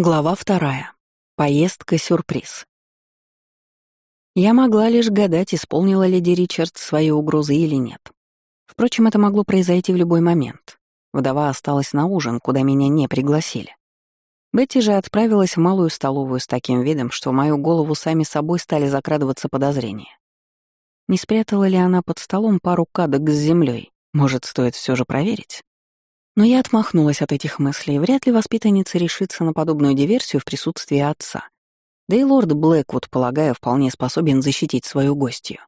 Глава вторая. Поездка-сюрприз. Я могла лишь гадать, исполнила леди Ричард свои угрозы или нет. Впрочем, это могло произойти в любой момент. Вдова осталась на ужин, куда меня не пригласили. Бетти же отправилась в малую столовую с таким видом, что в мою голову сами собой стали закрадываться подозрения. Не спрятала ли она под столом пару кадок с землей? Может, стоит все же проверить? Но я отмахнулась от этих мыслей. Вряд ли воспитанница решится на подобную диверсию в присутствии отца. Да и лорд Блэквуд, полагаю, вполне способен защитить свою гостью.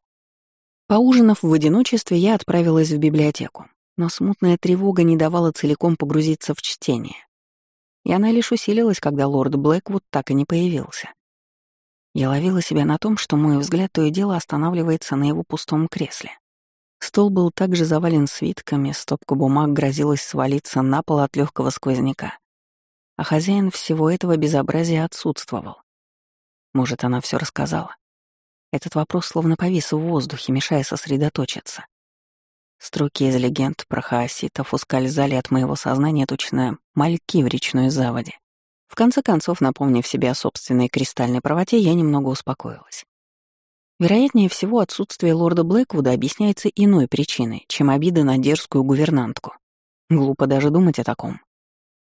Поужинав в одиночестве, я отправилась в библиотеку, но смутная тревога не давала целиком погрузиться в чтение. И она лишь усилилась, когда лорд Блэквуд так и не появился. Я ловила себя на том, что мой взгляд то и дело останавливается на его пустом кресле. Стол был также завален свитками, стопка бумаг грозилась свалиться на пол от легкого сквозняка. А хозяин всего этого безобразия отсутствовал. Может, она все рассказала? Этот вопрос словно повис в воздухе, мешая сосредоточиться. Строки из легенд про хаоситов ускользали от моего сознания точно мальки в речной заводе. В конце концов, напомнив себе о собственной кристальной правоте, я немного успокоилась. Вероятнее всего, отсутствие лорда Блэквуда объясняется иной причиной, чем обида на дерзкую гувернантку. Глупо даже думать о таком.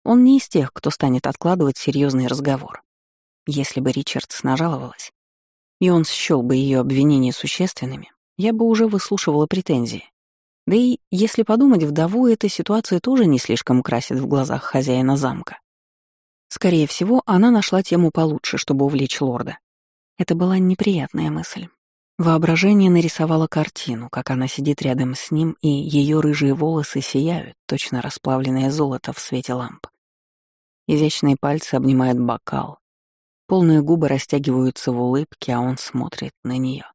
Он не из тех, кто станет откладывать серьезный разговор. Если бы Ричардс нажаловалась, и он счёл бы ее обвинения существенными, я бы уже выслушивала претензии. Да и, если подумать, вдову эта ситуация тоже не слишком красит в глазах хозяина замка. Скорее всего, она нашла тему получше, чтобы увлечь лорда. Это была неприятная мысль. Воображение нарисовало картину, как она сидит рядом с ним, и ее рыжие волосы сияют, точно расплавленное золото в свете ламп. Изящные пальцы обнимают бокал. Полные губы растягиваются в улыбке, а он смотрит на нее.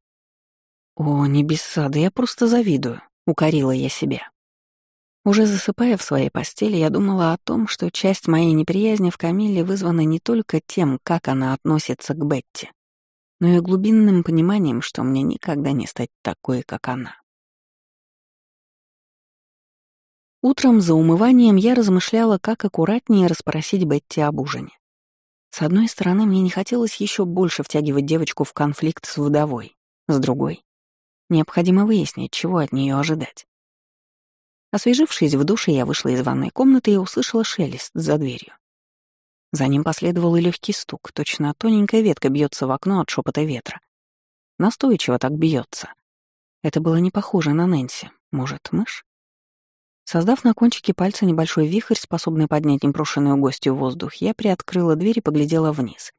«О, небеса, да я просто завидую», — укорила я себя. Уже засыпая в своей постели, я думала о том, что часть моей неприязни в Камилле вызвана не только тем, как она относится к Бетти, но и глубинным пониманием, что мне никогда не стать такой, как она. Утром за умыванием я размышляла, как аккуратнее расспросить Бетти об ужине. С одной стороны, мне не хотелось еще больше втягивать девочку в конфликт с вдовой. С другой, необходимо выяснить, чего от нее ожидать. Освежившись в душе, я вышла из ванной комнаты и услышала шелест за дверью. За ним последовал и легкий стук, точно тоненькая ветка бьется в окно от шепота ветра. Настойчиво так бьется. Это было не похоже на Нэнси. Может, мышь? Создав на кончике пальца небольшой вихрь, способный поднять непрошенную гостью в воздух, я приоткрыла дверь и поглядела вниз.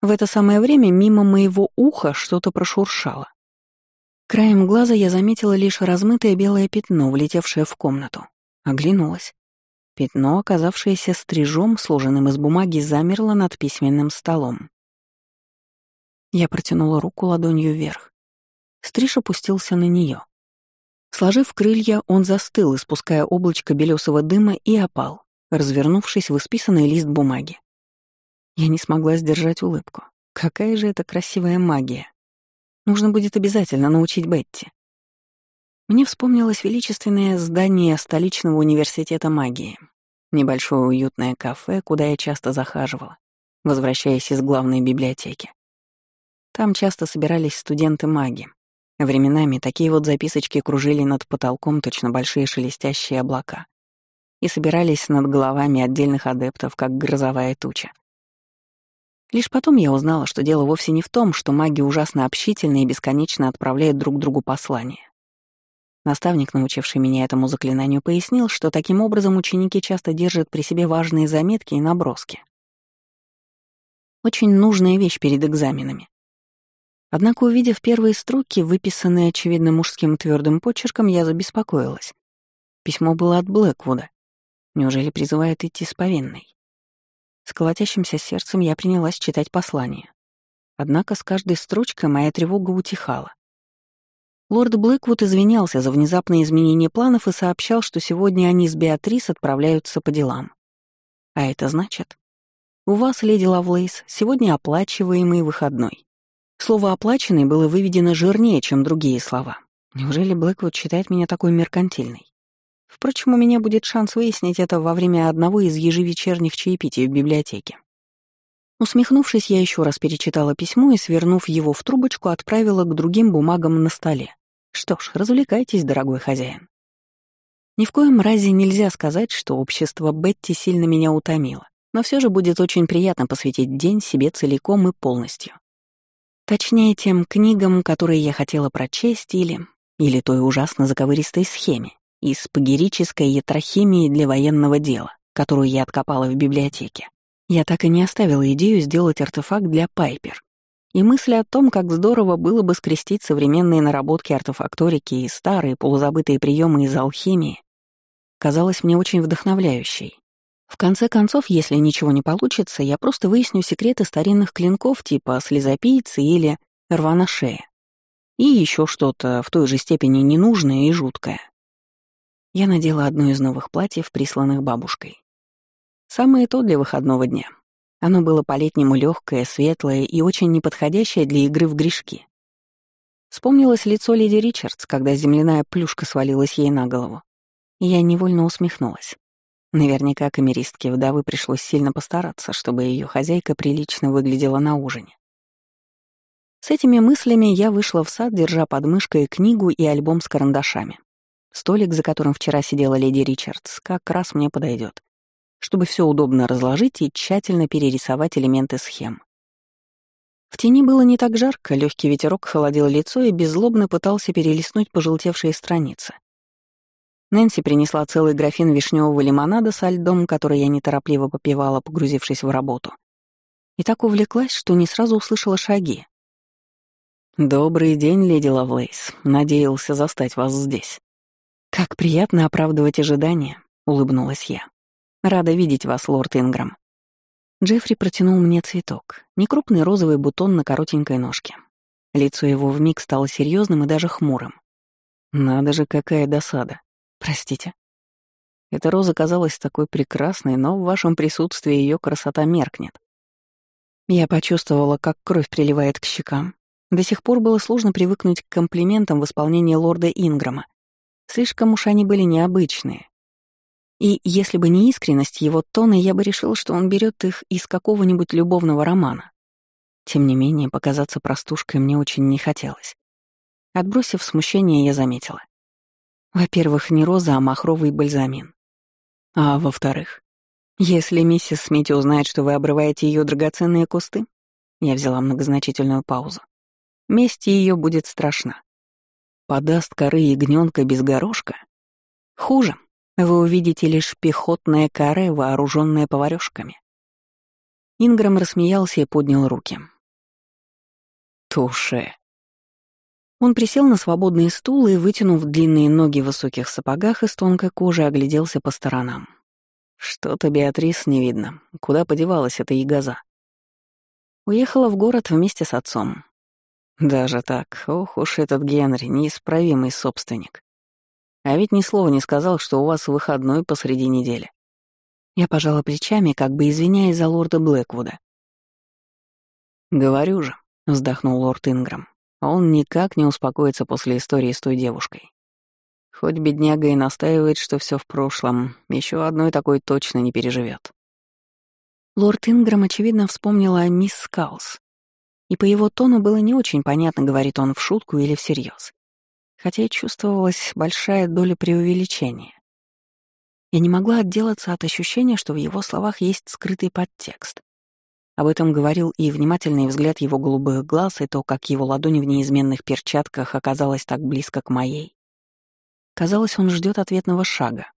В это самое время мимо моего уха что-то прошуршало. Краем глаза я заметила лишь размытое белое пятно, влетевшее в комнату. Оглянулась. Пятно, оказавшееся стрижом, сложенным из бумаги, замерло над письменным столом. Я протянула руку ладонью вверх. Стриж опустился на нее. Сложив крылья, он застыл, испуская облачко белесого дыма, и опал, развернувшись в исписанный лист бумаги. Я не смогла сдержать улыбку. Какая же это красивая магия. Нужно будет обязательно научить Бетти. Мне вспомнилось величественное здание столичного университета магии. Небольшое уютное кафе, куда я часто захаживала, возвращаясь из главной библиотеки. Там часто собирались студенты маги. Временами такие вот записочки кружили над потолком точно большие шелестящие облака и собирались над головами отдельных адептов, как грозовая туча. Лишь потом я узнала, что дело вовсе не в том, что маги ужасно общительны и бесконечно отправляют друг другу послания. Наставник, научивший меня этому заклинанию, пояснил, что таким образом ученики часто держат при себе важные заметки и наброски. Очень нужная вещь перед экзаменами. Однако, увидев первые строки, выписанные, очевидно, мужским твердым почерком, я забеспокоилась. Письмо было от Блэквуда. Неужели призывает идти с повинной? С колотящимся сердцем я принялась читать послание. Однако с каждой строчкой моя тревога утихала. Лорд Блэквуд извинялся за внезапное изменение планов и сообщал, что сегодня они с Беатрис отправляются по делам. А это значит? У вас, леди Лавлейс, сегодня оплачиваемый выходной. Слово «оплаченный» было выведено жирнее, чем другие слова. Неужели Блэквуд считает меня такой меркантильной? Впрочем, у меня будет шанс выяснить это во время одного из ежевечерних чаепитий в библиотеке. Усмехнувшись, я еще раз перечитала письмо и, свернув его в трубочку, отправила к другим бумагам на столе. Что ж, развлекайтесь, дорогой хозяин. Ни в коем разе нельзя сказать, что общество Бетти сильно меня утомило, но все же будет очень приятно посвятить день себе целиком и полностью. Точнее, тем книгам, которые я хотела прочесть, или... или той ужасно заковыристой схеме из пагерической ятрохимии для военного дела, которую я откопала в библиотеке. Я так и не оставила идею сделать артефакт для Пайпер. И мысль о том, как здорово было бы скрестить современные наработки артефакторики и старые полузабытые приемы из алхимии, казалась мне очень вдохновляющей. В конце концов, если ничего не получится, я просто выясню секреты старинных клинков типа слезопийцы или рвана шея. И еще что-то в той же степени ненужное и жуткое. Я надела одно из новых платьев, присланных бабушкой. Самое то для выходного дня. Оно было по-летнему легкое, светлое и очень неподходящее для игры в грешки. Вспомнилось лицо леди Ричардс, когда земляная плюшка свалилась ей на голову. И я невольно усмехнулась. Наверняка камеристке вдовы пришлось сильно постараться, чтобы ее хозяйка прилично выглядела на ужине. С этими мыслями я вышла в сад, держа под мышкой книгу и альбом с карандашами. Столик, за которым вчера сидела леди Ричардс, как раз мне подойдет чтобы все удобно разложить и тщательно перерисовать элементы схем. В тени было не так жарко, легкий ветерок холодил лицо и беззлобно пытался перелистнуть пожелтевшие страницы. Нэнси принесла целый графин вишневого лимонада со льдом, который я неторопливо попивала, погрузившись в работу. И так увлеклась, что не сразу услышала шаги. «Добрый день, леди Лавлейс. Надеялся застать вас здесь». «Как приятно оправдывать ожидания», — улыбнулась я. Рада видеть вас, лорд Инграм». Джеффри протянул мне цветок, некрупный розовый бутон на коротенькой ножке. Лицо его вмиг стало серьезным и даже хмурым. «Надо же, какая досада. Простите». Эта роза казалась такой прекрасной, но в вашем присутствии ее красота меркнет. Я почувствовала, как кровь приливает к щекам. До сих пор было сложно привыкнуть к комплиментам в исполнении лорда Инграма. Слишком уж они были необычные, и если бы не искренность его тона, я бы решил, что он берет их из какого-нибудь любовного романа. Тем не менее, показаться простушкой мне очень не хотелось. Отбросив смущение, я заметила. Во-первых, не роза, а махровый бальзамин. А во-вторых, если миссис Смити узнает, что вы обрываете ее драгоценные кусты, я взяла многозначительную паузу, месть ее будет страшна. Подаст коры ягненка без горошка? Хуже, вы увидите лишь пехотное каре, вооруженное поварёшками. Инграм рассмеялся и поднял руки. Туше. Он присел на свободный стул и, вытянув длинные ноги в высоких сапогах из тонкой кожи, огляделся по сторонам. Что-то Беатрис не видно. Куда подевалась эта ягоза? Уехала в город вместе с отцом. Даже так, ох уж этот Генри, неисправимый собственник. А ведь ни слова не сказал, что у вас выходной посреди недели. Я пожала плечами, как бы извиняясь за лорда Блэквуда. «Говорю же», — вздохнул лорд Инграм, — «он никак не успокоится после истории с той девушкой. Хоть бедняга и настаивает, что все в прошлом, еще одной такой точно не переживет. Лорд Инграм, очевидно, вспомнила о мисс Скаус. И по его тону было не очень понятно, говорит он в шутку или всерьез хотя и чувствовалась большая доля преувеличения. Я не могла отделаться от ощущения, что в его словах есть скрытый подтекст. Об этом говорил и внимательный взгляд его голубых глаз, и то, как его ладонь в неизменных перчатках оказалась так близко к моей. Казалось, он ждет ответного шага.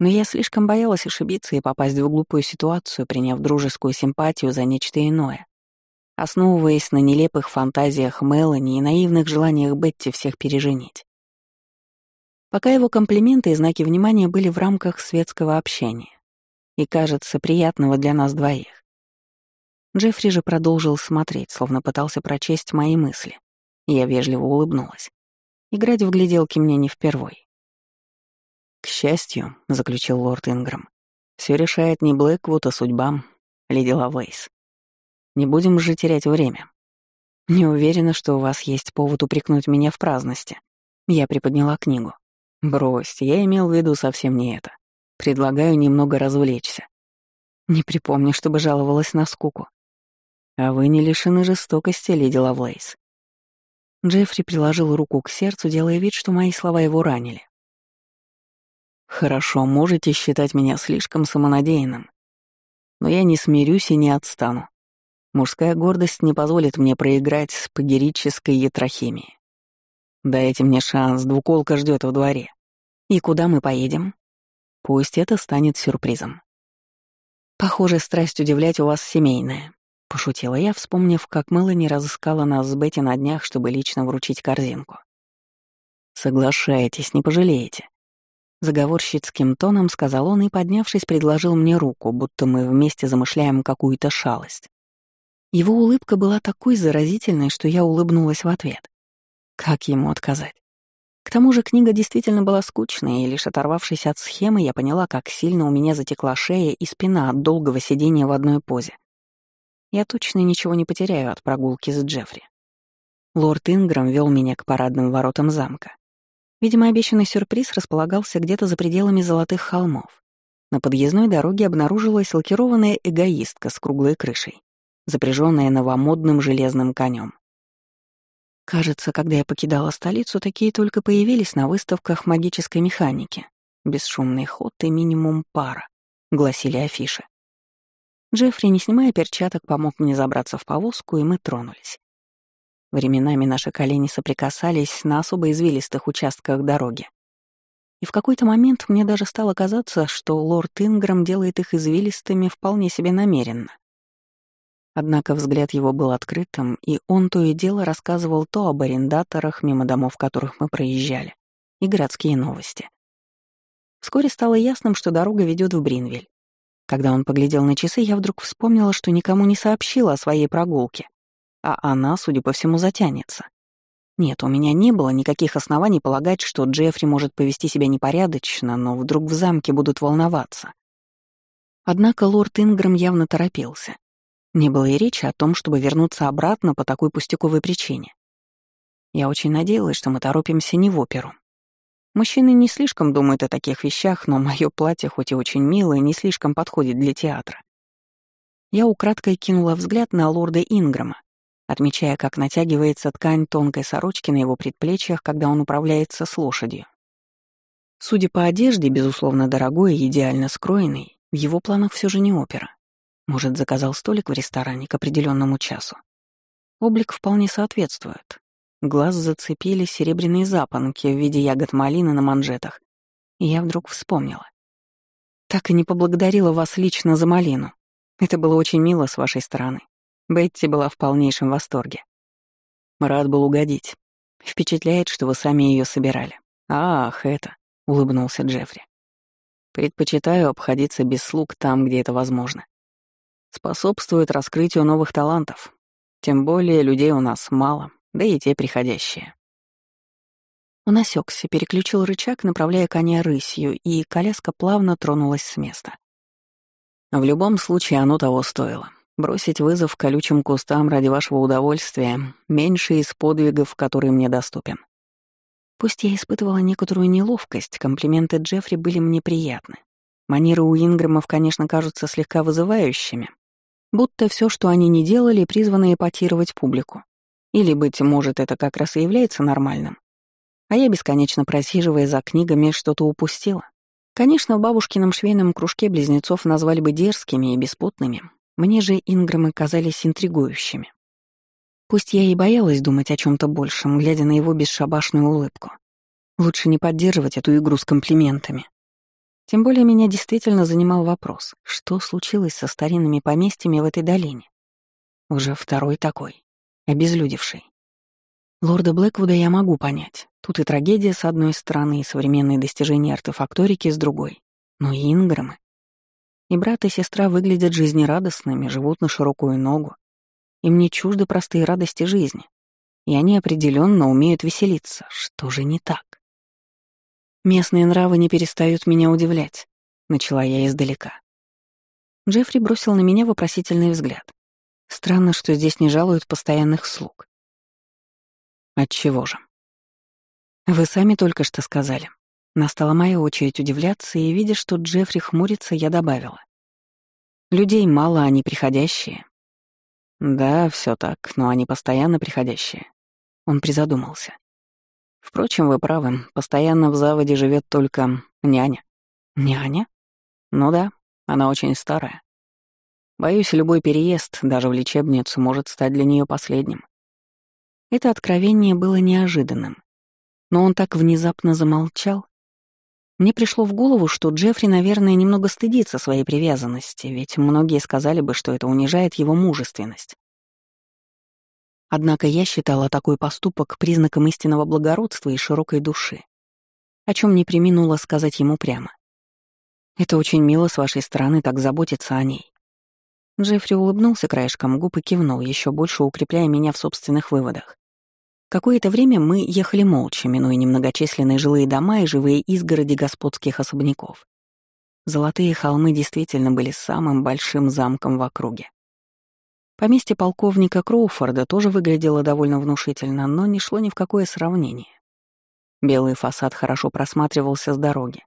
Но я слишком боялась ошибиться и попасть в глупую ситуацию, приняв дружескую симпатию за нечто иное основываясь на нелепых фантазиях Мелани и наивных желаниях Бетти всех переженить. Пока его комплименты и знаки внимания были в рамках светского общения и, кажется, приятного для нас двоих. Джеффри же продолжил смотреть, словно пытался прочесть мои мысли. Я вежливо улыбнулась. Играть в гляделки мне не впервой. «К счастью», — заключил лорд Инграм, — «все решает не Блэквуд, а судьба, леди Лавейс. Не будем же терять время. Не уверена, что у вас есть повод упрекнуть меня в праздности. Я приподняла книгу. Брось, я имел в виду совсем не это. Предлагаю немного развлечься. Не припомню, чтобы жаловалась на скуку. А вы не лишены жестокости, леди Лавлейс. Джеффри приложил руку к сердцу, делая вид, что мои слова его ранили. «Хорошо, можете считать меня слишком самонадеянным. Но я не смирюсь и не отстану. Мужская гордость не позволит мне проиграть с пагерической ятрохимией. Дайте мне шанс, двуколка ждет во дворе. И куда мы поедем? Пусть это станет сюрпризом. Похоже, страсть удивлять у вас семейная. Пошутила я, вспомнив, как Мелани разыскала нас с Бетти на днях, чтобы лично вручить корзинку. «Соглашайтесь, не пожалеете». Заговорщицким тоном сказал он и, поднявшись, предложил мне руку, будто мы вместе замышляем какую-то шалость. Его улыбка была такой заразительной, что я улыбнулась в ответ. Как ему отказать? К тому же книга действительно была скучной, и лишь оторвавшись от схемы, я поняла, как сильно у меня затекла шея и спина от долгого сидения в одной позе. Я точно ничего не потеряю от прогулки с Джеффри. Лорд Инграм вел меня к парадным воротам замка. Видимо, обещанный сюрприз располагался где-то за пределами Золотых холмов. На подъездной дороге обнаружилась лакированная эгоистка с круглой крышей, запряженная новомодным железным конем. Кажется, когда я покидала столицу, такие только появились на выставках магической механики. Бесшумный ход и минимум пара, гласили афиши. Джеффри, не снимая перчаток, помог мне забраться в повозку, и мы тронулись. Временами наши колени соприкасались на особо извилистых участках дороги. И в какой-то момент мне даже стало казаться, что лорд Инграм делает их извилистыми вполне себе намеренно. Однако взгляд его был открытым, и он то и дело рассказывал то об арендаторах, мимо домов которых мы проезжали, и городские новости. Вскоре стало ясным, что дорога ведет в Бринвиль. Когда он поглядел на часы, я вдруг вспомнила, что никому не сообщила о своей прогулке, а она, судя по всему, затянется. Нет, у меня не было никаких оснований полагать, что Джеффри может повести себя непорядочно, но вдруг в замке будут волноваться. Однако лорд Инграм явно торопился. Не было и речи о том, чтобы вернуться обратно по такой пустяковой причине. Я очень надеялась, что мы торопимся не в оперу. Мужчины не слишком думают о таких вещах, но мое платье, хоть и очень милое, не слишком подходит для театра. Я украдкой кинула взгляд на лорда Инграма, отмечая, как натягивается ткань тонкой сорочки на его предплечьях, когда он управляется с лошадью. Судя по одежде, безусловно, дорогой и идеально скроенной, в его планах все же не опера. Может, заказал столик в ресторане к определенному часу. Облик вполне соответствует. Глаз зацепили серебряные запонки в виде ягод малины на манжетах. И я вдруг вспомнила. Так и не поблагодарила вас лично за малину. Это было очень мило с вашей стороны. Бетти была в полнейшем восторге. Рад был угодить. Впечатляет, что вы сами ее собирали. Ах, это, улыбнулся Джеффри. Предпочитаю обходиться без слуг там, где это возможно. Способствует раскрытию новых талантов. Тем более людей у нас мало, да и те приходящие. Он осекся, переключил рычаг, направляя коня рысью, и коляска плавно тронулась с места. В любом случае оно того стоило. Бросить вызов колючим кустам ради вашего удовольствия — меньше из подвигов, который мне доступен. Пусть я испытывала некоторую неловкость, комплименты Джеффри были мне приятны. Манеры у Инграмов, конечно, кажутся слегка вызывающими, будто все, что они не делали, призвано эпатировать публику. Или, быть может, это как раз и является нормальным. А я, бесконечно просиживая за книгами, что-то упустила. Конечно, в бабушкином швейном кружке близнецов назвали бы дерзкими и беспутными. Мне же Инграмы казались интригующими. Пусть я и боялась думать о чем то большем, глядя на его бесшабашную улыбку. Лучше не поддерживать эту игру с комплиментами. Тем более меня действительно занимал вопрос, что случилось со старинными поместьями в этой долине. Уже второй такой обезлюдевший. Лорда Блэквуда я могу понять. Тут и трагедия с одной стороны, и современные достижения артефакторики с другой. Но и Инграмы. И брат, и сестра выглядят жизнерадостными, живут на широкую ногу. Им не чужды простые радости жизни. И они определенно умеют веселиться. Что же не так? Местные нравы не перестают меня удивлять. Начала я издалека. Джеффри бросил на меня вопросительный взгляд. Странно, что здесь не жалуют постоянных слуг. Отчего же? Вы сами только что сказали. Настала моя очередь удивляться, и, видя, что Джеффри хмурится, я добавила. Людей мало, они приходящие. Да, все так, но они постоянно приходящие. Он призадумался. Впрочем, вы правы, постоянно в заводе живет только няня. Няня? Ну да, она очень старая. Боюсь, любой переезд, даже в лечебницу, может стать для нее последним. Это откровение было неожиданным. Но он так внезапно замолчал. Мне пришло в голову, что Джеффри, наверное, немного стыдится своей привязанности, ведь многие сказали бы, что это унижает его мужественность. Однако я считала такой поступок признаком истинного благородства и широкой души, о чем не приминула сказать ему прямо. «Это очень мило с вашей стороны так заботиться о ней». Джеффри улыбнулся краешком губ и кивнул, еще больше укрепляя меня в собственных выводах. Какое-то время мы ехали молча, минуя немногочисленные жилые дома и живые изгороди господских особняков. Золотые холмы действительно были самым большим замком в округе. Поместье полковника Кроуфорда тоже выглядело довольно внушительно, но не шло ни в какое сравнение. Белый фасад хорошо просматривался с дороги.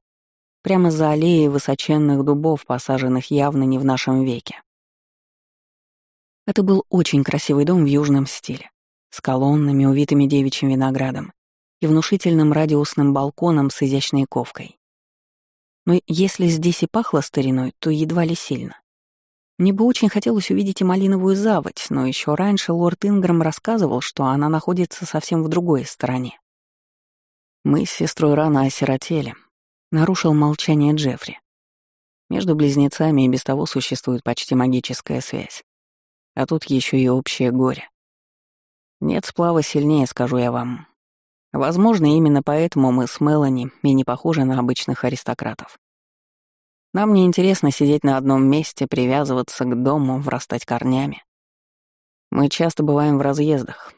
Прямо за аллеей высоченных дубов, посаженных явно не в нашем веке. Это был очень красивый дом в южном стиле, с колоннами, увитыми девичьим виноградом, и внушительным радиусным балконом с изящной ковкой. Но если здесь и пахло стариной, то едва ли сильно. Мне бы очень хотелось увидеть и малиновую заводь, но еще раньше лорд Инграм рассказывал, что она находится совсем в другой стороне. Мы с сестрой рано осиротели. Нарушил молчание Джеффри. Между близнецами и без того существует почти магическая связь. А тут еще и общее горе. Нет сплава сильнее, скажу я вам. Возможно, именно поэтому мы с Мелани и не похожи на обычных аристократов. Нам не интересно сидеть на одном месте, привязываться к дому, врастать корнями. Мы часто бываем в разъездах.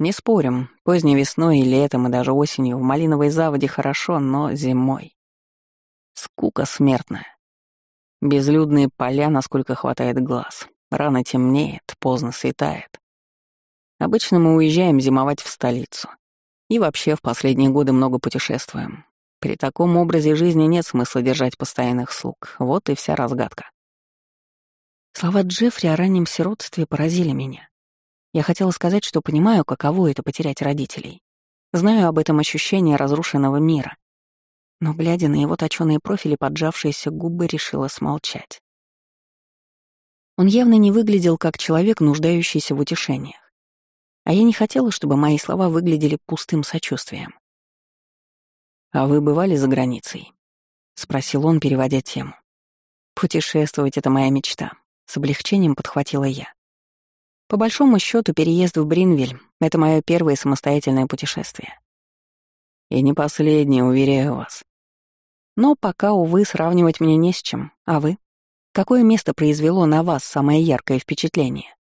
Не спорим, поздней весной и летом, и даже осенью в малиновой заводе хорошо, но зимой. Скука смертная. Безлюдные поля, насколько хватает глаз. Рано темнеет, поздно светает. Обычно мы уезжаем зимовать в столицу. И вообще в последние годы много путешествуем. При таком образе жизни нет смысла держать постоянных слуг. Вот и вся разгадка. Слова Джеффри о раннем сиротстве поразили меня. Я хотела сказать, что понимаю, каково это потерять родителей. Знаю об этом ощущении разрушенного мира. Но, глядя на его точёные профили, поджавшиеся губы, решила смолчать. Он явно не выглядел как человек, нуждающийся в утешениях. А я не хотела, чтобы мои слова выглядели пустым сочувствием. «А вы бывали за границей?» — спросил он, переводя тему. «Путешествовать — это моя мечта», — с облегчением подхватила я. По большому счету, переезд в Бринвиль — это мое первое самостоятельное путешествие. И не последнее, уверяю вас. Но пока, увы, сравнивать мне не с чем. А вы? Какое место произвело на вас самое яркое впечатление?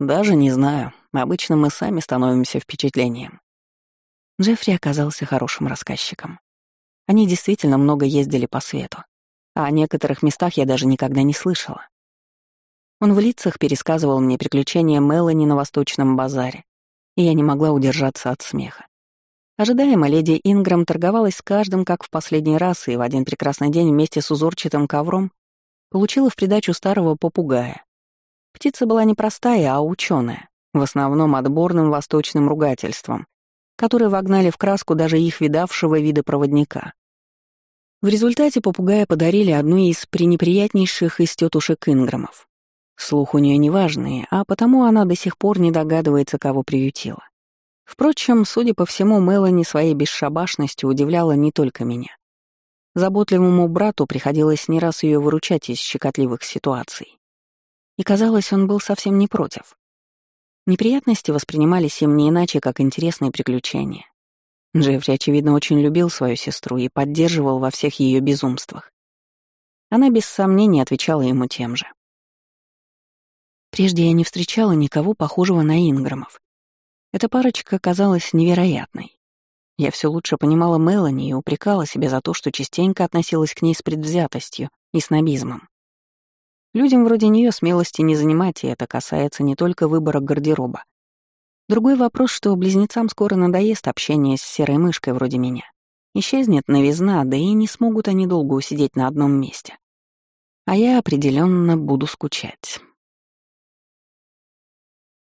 Даже не знаю. Обычно мы сами становимся впечатлением. Джеффри оказался хорошим рассказчиком. Они действительно много ездили по свету, а о некоторых местах я даже никогда не слышала. Он в лицах пересказывал мне приключения Мелани на Восточном базаре, и я не могла удержаться от смеха. Ожидаемо леди Инграм торговалась с каждым, как в последний раз, и в один прекрасный день вместе с узорчатым ковром получила в придачу старого попугая. Птица была не простая, а ученая, в основном отборным восточным ругательством, которые вогнали в краску даже их видавшего вида проводника. В результате попугая подарили одну из пренеприятнейших из тетушек Инграмов. Слух у нее неважный, а потому она до сих пор не догадывается, кого приютила. Впрочем, судя по всему, Мелани своей бесшабашностью удивляла не только меня. Заботливому брату приходилось не раз ее выручать из щекотливых ситуаций. И казалось, он был совсем не против. Неприятности воспринимались им не иначе, как интересные приключения. Джеффри, очевидно, очень любил свою сестру и поддерживал во всех ее безумствах. Она без сомнения отвечала ему тем же. Прежде я не встречала никого похожего на Инграмов. Эта парочка казалась невероятной. Я все лучше понимала Мелани и упрекала себя за то, что частенько относилась к ней с предвзятостью и снобизмом. Людям вроде нее смелости не занимать, и это касается не только выбора гардероба. Другой вопрос, что близнецам скоро надоест общение с серой мышкой вроде меня. Исчезнет новизна, да и не смогут они долго усидеть на одном месте. А я определенно буду скучать.